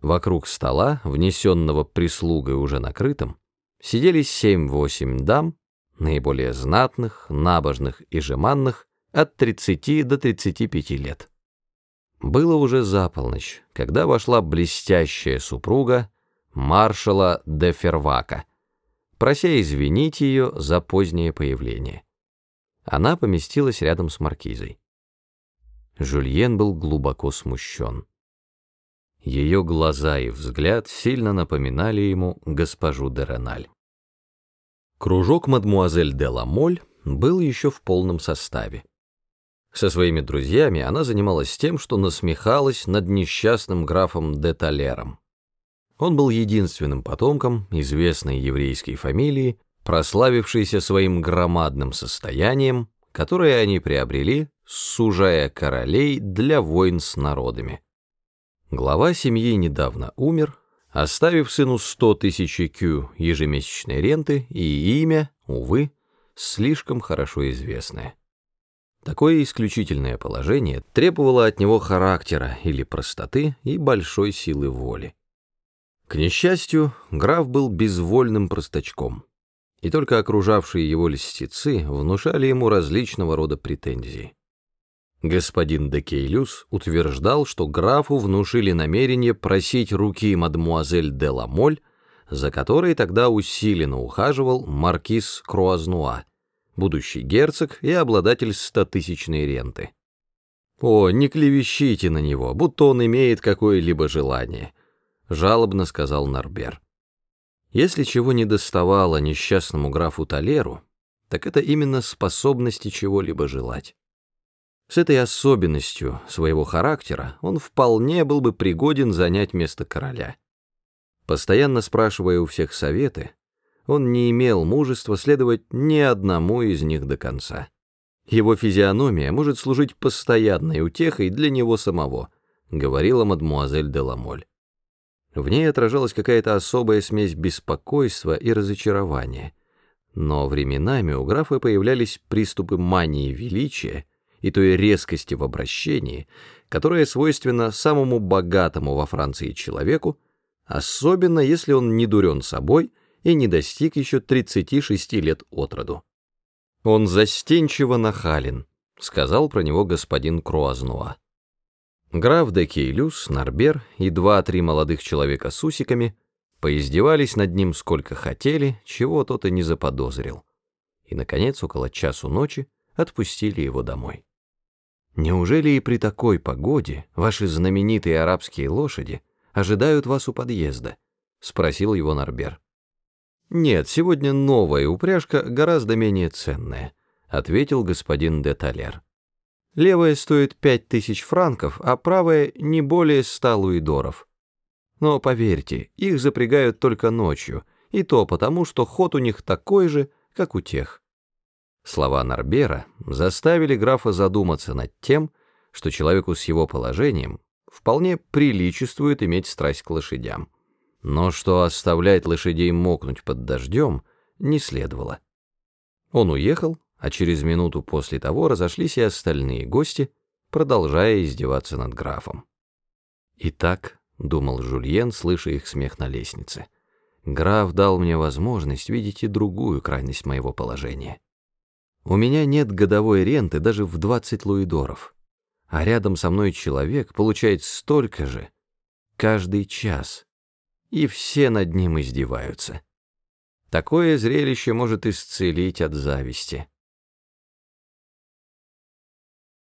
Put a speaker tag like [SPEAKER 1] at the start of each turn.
[SPEAKER 1] Вокруг стола, внесенного прислугой уже накрытым, сидели семь-восемь дам, наиболее знатных, набожных и жеманных, от 30 до 35 лет. Было уже за полночь, когда вошла блестящая супруга маршала де Фервака, прося извинить ее за позднее появление. Она поместилась рядом с маркизой. Жюльен был глубоко смущен. Ее глаза и взгляд сильно напоминали ему госпожу де Реналь. Кружок мадмуазель де Ламоль был еще в полном составе. Со своими друзьями она занималась тем, что насмехалась над несчастным графом де Талером. Он был единственным потомком известной еврейской фамилии, прославившейся своим громадным состоянием, которое они приобрели, сужая королей для войн с народами. Глава семьи недавно умер, оставив сыну 100 тысяч кю ежемесячной ренты и имя, увы, слишком хорошо известное. Такое исключительное положение требовало от него характера или простоты и большой силы воли. К несчастью, граф был безвольным простачком, и только окружавшие его льстецы внушали ему различного рода претензии. Господин де Кейлюс утверждал, что графу внушили намерение просить руки мадмуазель де Ламоль, за которой тогда усиленно ухаживал маркиз Круазнуа, будущий герцог и обладатель стотысячной ренты. «О, не клевещите на него, будто он имеет какое-либо желание», — жалобно сказал Нарбер. Если чего не доставало несчастному графу Талеру, так это именно способности чего-либо желать. С этой особенностью своего характера он вполне был бы пригоден занять место короля. Постоянно спрашивая у всех советы, он не имел мужества следовать ни одному из них до конца. Его физиономия может служить постоянной утехой для него самого, говорила мадмуазель де Ламоль. В ней отражалась какая-то особая смесь беспокойства и разочарования, но временами у графа появлялись приступы мании величия и той резкости в обращении, которая свойственна самому богатому во Франции человеку, особенно если он не дурен собой и не достиг еще 36 лет от роду. «Он застенчиво нахален», — сказал про него господин Круазнуа. Граф де Кейлюс, Нарбер и два-три молодых человека с усиками поиздевались над ним сколько хотели, чего тот и не заподозрил. И, наконец, около часу ночи отпустили его домой. Неужели и при такой погоде ваши знаменитые арабские лошади ожидают вас у подъезда? Спросил его Нарбер. Нет, сегодня новая упряжка гораздо менее ценная, ответил господин де Талер. Левая стоит пять тысяч франков, а правая не более ста луидоров. Но поверьте, их запрягают только ночью, и то потому, что ход у них такой же, как у тех. Слова Нарбера заставили графа задуматься над тем, что человеку с его положением вполне приличествует иметь страсть к лошадям. Но что оставлять лошадей мокнуть под дождем не следовало. Он уехал, а через минуту после того разошлись и остальные гости, продолжая издеваться над графом. «Итак», — думал Жульен, слыша их смех на лестнице, — «граф дал мне возможность видеть и другую крайность моего положения». У меня нет годовой ренты даже в 20 луидоров, а рядом со мной человек получает столько же каждый час, и все над ним издеваются. Такое зрелище может исцелить от зависти.